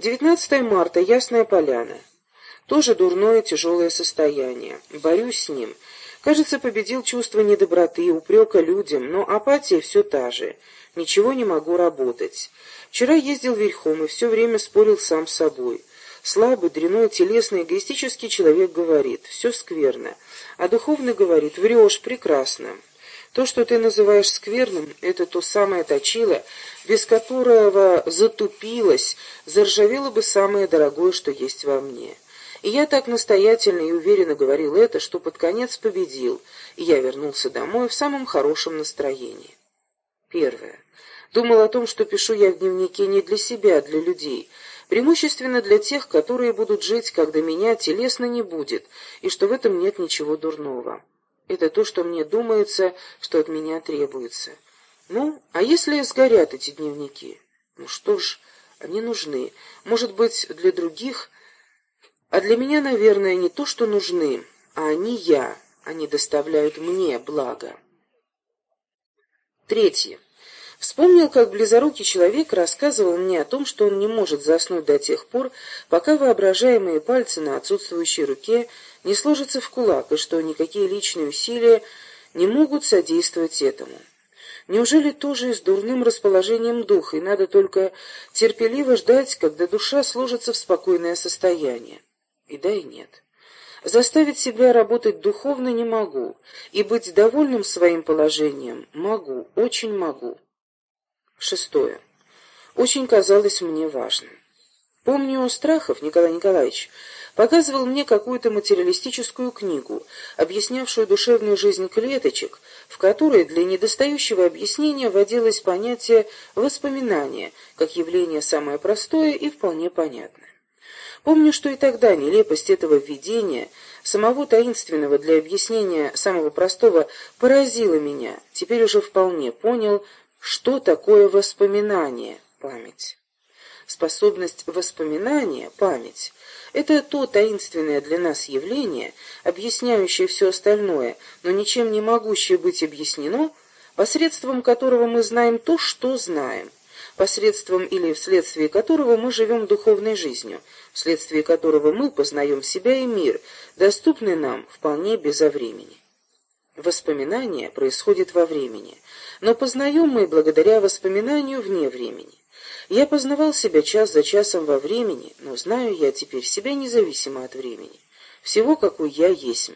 19 марта. Ясная поляна. Тоже дурное, тяжелое состояние. Борюсь с ним. Кажется, победил чувство недоброты, упрека людям, но апатия все та же. Ничего не могу работать. Вчера ездил верхом и все время спорил сам с собой. Слабый, дряной, телесный, эгоистический человек говорит, все скверно, а духовный говорит, врешь, прекрасно. То, что ты называешь скверным, это то самое точило, без которого затупилось, заржавело бы самое дорогое, что есть во мне. И я так настоятельно и уверенно говорил это, что под конец победил, и я вернулся домой в самом хорошем настроении. Первое. Думал о том, что пишу я в дневнике не для себя, а для людей, преимущественно для тех, которые будут жить, когда меня телесно не будет, и что в этом нет ничего дурного. Это то, что мне думается, что от меня требуется. Ну, а если сгорят эти дневники? Ну что ж, они нужны. Может быть, для других... А для меня, наверное, не то, что нужны, а они я. Они доставляют мне благо. Третье. Вспомнил, как близорукий человек рассказывал мне о том, что он не может заснуть до тех пор, пока воображаемые пальцы на отсутствующей руке не сложатся в кулак, и что никакие личные усилия не могут содействовать этому. Неужели тоже и с дурным расположением духа, и надо только терпеливо ждать, когда душа сложится в спокойное состояние? И да, и нет. Заставить себя работать духовно не могу, и быть довольным своим положением могу, очень могу. Шестое. Очень казалось мне важным. Помню, Страхов Николай Николаевич показывал мне какую-то материалистическую книгу, объяснявшую душевную жизнь клеточек, в которой для недостающего объяснения вводилось понятие воспоминания, как явление самое простое и вполне понятное. Помню, что и тогда нелепость этого введения, самого таинственного для объяснения самого простого, поразила меня, теперь уже вполне понял, что такое воспоминание, память? Способность воспоминания, память, это то таинственное для нас явление, объясняющее все остальное, но ничем не могущее быть объяснено, посредством которого мы знаем то, что знаем, посредством или вследствие которого мы живем духовной жизнью, вследствие которого мы познаем себя и мир, доступный нам вполне безо времени. Воспоминание происходит во времени, но познаем мы благодаря воспоминанию вне времени. Я познавал себя час за часом во времени, но знаю я теперь себя независимо от времени. Всего, какой я есть.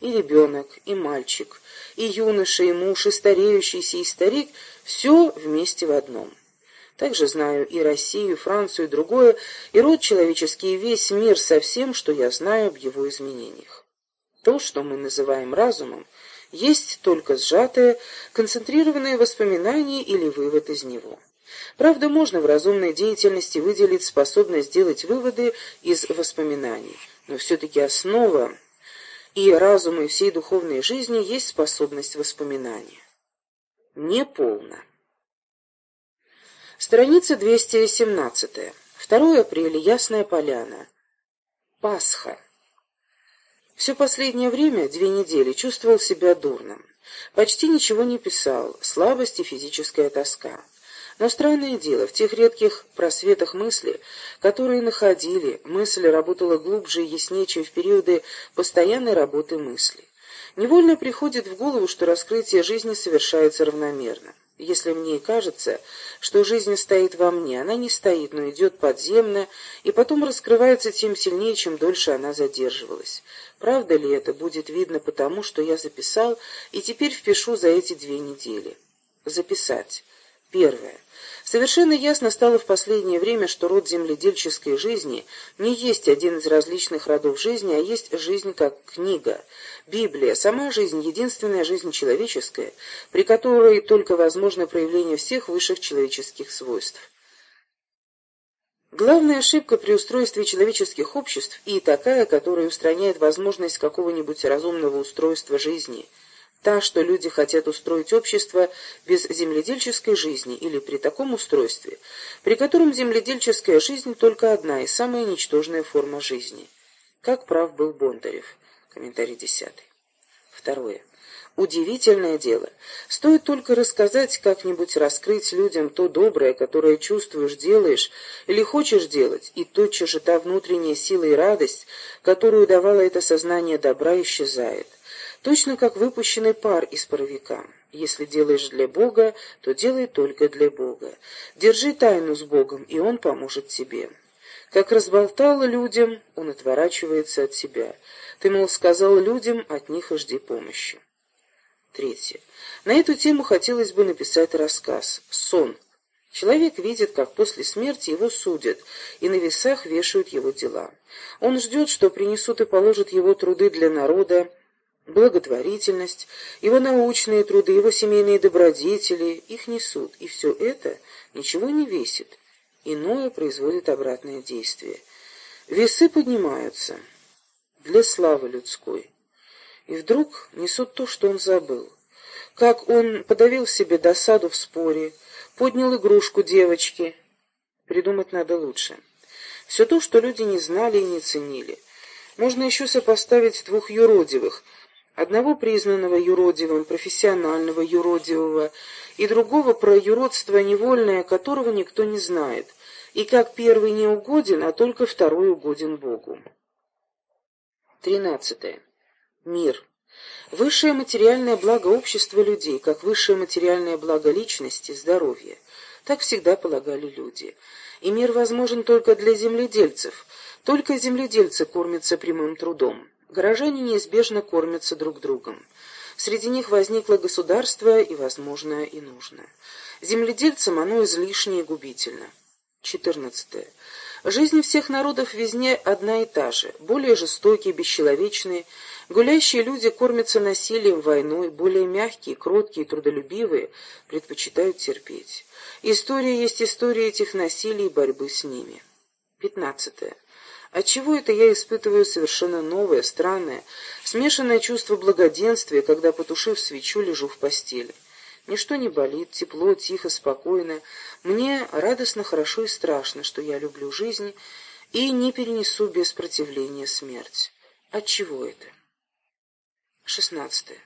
И ребенок, и мальчик, и юноша, и муж, и стареющийся, и старик — все вместе в одном. Также знаю и Россию, и Францию, и другое, и род человеческий, и весь мир со всем, что я знаю об его изменениях. То, что мы называем разумом, есть только сжатое, концентрированное воспоминание или вывод из него. Правда, можно в разумной деятельности выделить способность делать выводы из воспоминаний, но все-таки основа и разума и всей духовной жизни есть способность воспоминания. Неполно. Страница 217. 2 апреля. Ясная поляна. Пасха. Все последнее время, две недели, чувствовал себя дурным. Почти ничего не писал, слабость и физическая тоска. Но странное дело, в тех редких просветах мысли, которые находили, мысль работала глубже и яснее, чем в периоды постоянной работы мысли. Невольно приходит в голову, что раскрытие жизни совершается равномерно. Если мне и кажется, что жизнь стоит во мне, она не стоит, но идет подземно, и потом раскрывается тем сильнее, чем дольше она задерживалась. Правда ли это, будет видно потому, что я записал и теперь впишу за эти две недели. Записать. Первое. Совершенно ясно стало в последнее время, что род земледельческой жизни не есть один из различных родов жизни, а есть жизнь как книга. Библия, сама жизнь, единственная жизнь человеческая, при которой только возможно проявление всех высших человеческих свойств. Главная ошибка при устройстве человеческих обществ и такая, которая устраняет возможность какого-нибудь разумного устройства жизни – Та, что люди хотят устроить общество без земледельческой жизни или при таком устройстве, при котором земледельческая жизнь только одна и самая ничтожная форма жизни. Как прав был Бондарев. Комментарий десятый. Второе. Удивительное дело. Стоит только рассказать как-нибудь, раскрыть людям то доброе, которое чувствуешь, делаешь или хочешь делать, и тотчас же та внутренняя сила и радость, которую давало это сознание добра, исчезает. Точно как выпущенный пар из паровика. Если делаешь для Бога, то делай только для Бога. Держи тайну с Богом, и Он поможет тебе. Как разболтал людям, он отворачивается от себя. Ты, мол, сказал людям, от них и жди помощи. Третье. На эту тему хотелось бы написать рассказ «Сон». Человек видит, как после смерти его судят, и на весах вешают его дела. Он ждет, что принесут и положат его труды для народа, благотворительность, его научные труды, его семейные добродетели, их несут, и все это ничего не весит. Иное производит обратное действие. Весы поднимаются для славы людской. И вдруг несут то, что он забыл. Как он подавил себе досаду в споре, поднял игрушку девочки. Придумать надо лучше. Все то, что люди не знали и не ценили. Можно еще сопоставить двух юродивых. Одного признанного юродивым, профессионального юродивого, и другого про юродство невольное, которого никто не знает. И как первый не угоден, а только второй угоден Богу. Тринадцатое мир. Высшее материальное благо общества людей, как высшее материальное благо личности, здоровье. Так всегда полагали люди. И мир возможен только для земледельцев. Только земледельцы кормятся прямым трудом. Горожане неизбежно кормятся друг другом. Среди них возникло государство и возможное, и нужное. Земледельцам оно излишне и губительно. 14. Жизнь всех народов везде одна и та же. Более жестокие, бесчеловечные, Гулящие люди кормятся насилием, войной, более мягкие, кроткие, трудолюбивые предпочитают терпеть. История есть история этих насилий и борьбы с ними. Пятнадцатое. Отчего это я испытываю совершенно новое, странное, смешанное чувство благоденствия, когда, потушив свечу, лежу в постели? Ничто не болит, тепло, тихо, спокойно. Мне радостно, хорошо и страшно, что я люблю жизнь и не перенесу без противления смерть. Отчего это? 16.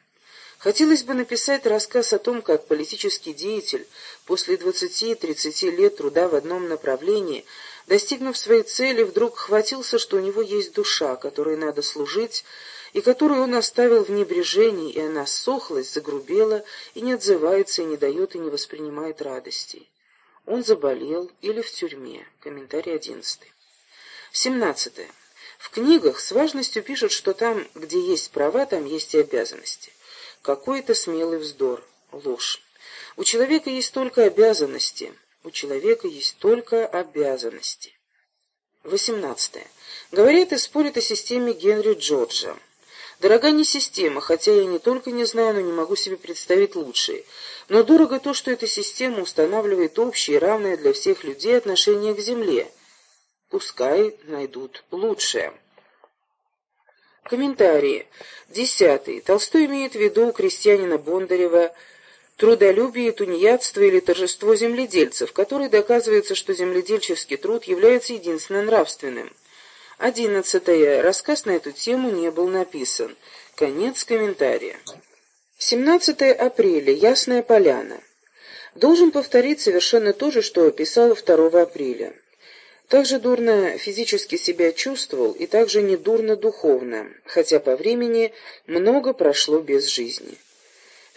Хотелось бы написать рассказ о том, как политический деятель после 20-30 лет труда в одном направлении, достигнув своей цели, вдруг хватился, что у него есть душа, которой надо служить, и которую он оставил в небрежении, и она сохлась, загрубела, и не отзывается, и не дает, и не воспринимает радости. Он заболел или в тюрьме. Комментарий 11. 17. В книгах с важностью пишут, что там, где есть права, там есть и обязанности. Какой-то смелый вздор, ложь. У человека есть только обязанности. У человека есть только обязанности. 18. Говорит и спорит о системе Генри Джорджа. Дорога не система, хотя я не только не знаю, но не могу себе представить лучшие. Но дорого то, что эта система устанавливает общее и равное для всех людей отношение к земле – Пускай найдут лучшее. Комментарии. Десятый. Толстой имеет в виду у крестьянина Бондарева трудолюбие, тунеядство или торжество земледельцев, которое доказывается, что земледельческий труд является единственно нравственным. Одиннадцатое. Рассказ на эту тему не был написан. Конец комментария. 17 апреля. Ясная поляна. Должен повторить совершенно то же, что писал 2 апреля. Также дурно физически себя чувствовал и также недурно духовно, хотя по времени много прошло без жизни.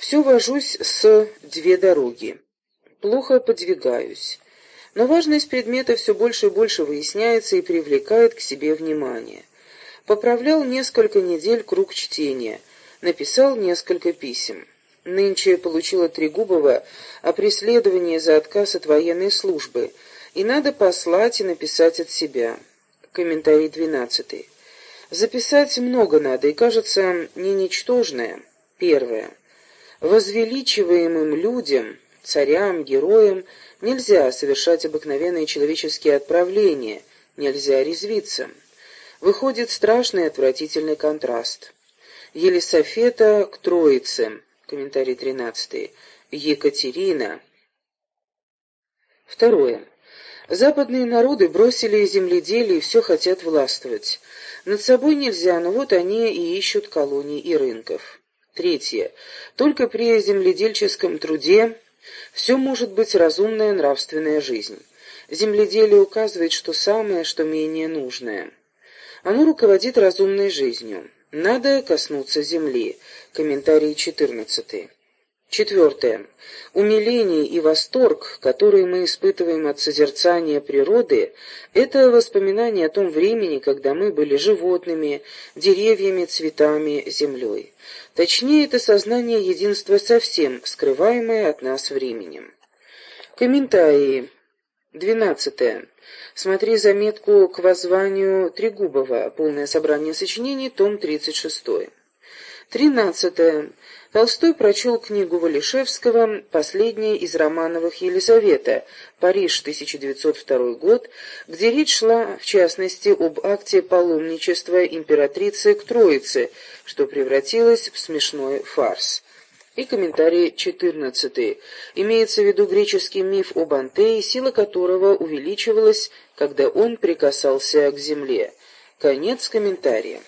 Все вожусь с две дороги. Плохо подвигаюсь. Но важность предмета все больше и больше выясняется и привлекает к себе внимание. Поправлял несколько недель круг чтения, написал несколько писем. Нынче получила Трегубова о преследовании за отказ от военной службы – и надо послать и написать от себя. Комментарий двенадцатый. Записать много надо, и, кажется, не ничтожное. Первое. Возвеличиваемым людям, царям, героям нельзя совершать обыкновенные человеческие отправления, нельзя резвиться. Выходит страшный отвратительный контраст. Елисофета к Троице. Комментарий тринадцатый. Екатерина. Второе. Западные народы бросили земледелие и все хотят властвовать. Над собой нельзя, но вот они и ищут колоний и рынков. Третье. Только при земледельческом труде все может быть разумная нравственная жизнь. Земледелие указывает, что самое, что менее нужное. Оно руководит разумной жизнью. Надо коснуться земли. Комментарий 14. Четвертое. Умиление и восторг, которые мы испытываем от созерцания природы, это воспоминание о том времени, когда мы были животными, деревьями, цветами, землей. Точнее, это сознание единства со всем, скрываемое от нас временем. Комментарии. Двенадцатое. Смотри заметку к воззванию Трегубова. Полное собрание сочинений, том 36. Тринадцатое. Толстой прочел книгу Валишевского «Последняя из Романовых Елизавета», Париж, 1902 год, где речь шла, в частности, об акте паломничества императрицы к Троице, что превратилось в смешной фарс. И комментарий 14. Имеется в виду греческий миф об Антее, сила которого увеличивалась, когда он прикасался к земле. Конец комментария.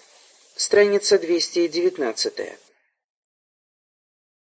Страница 219.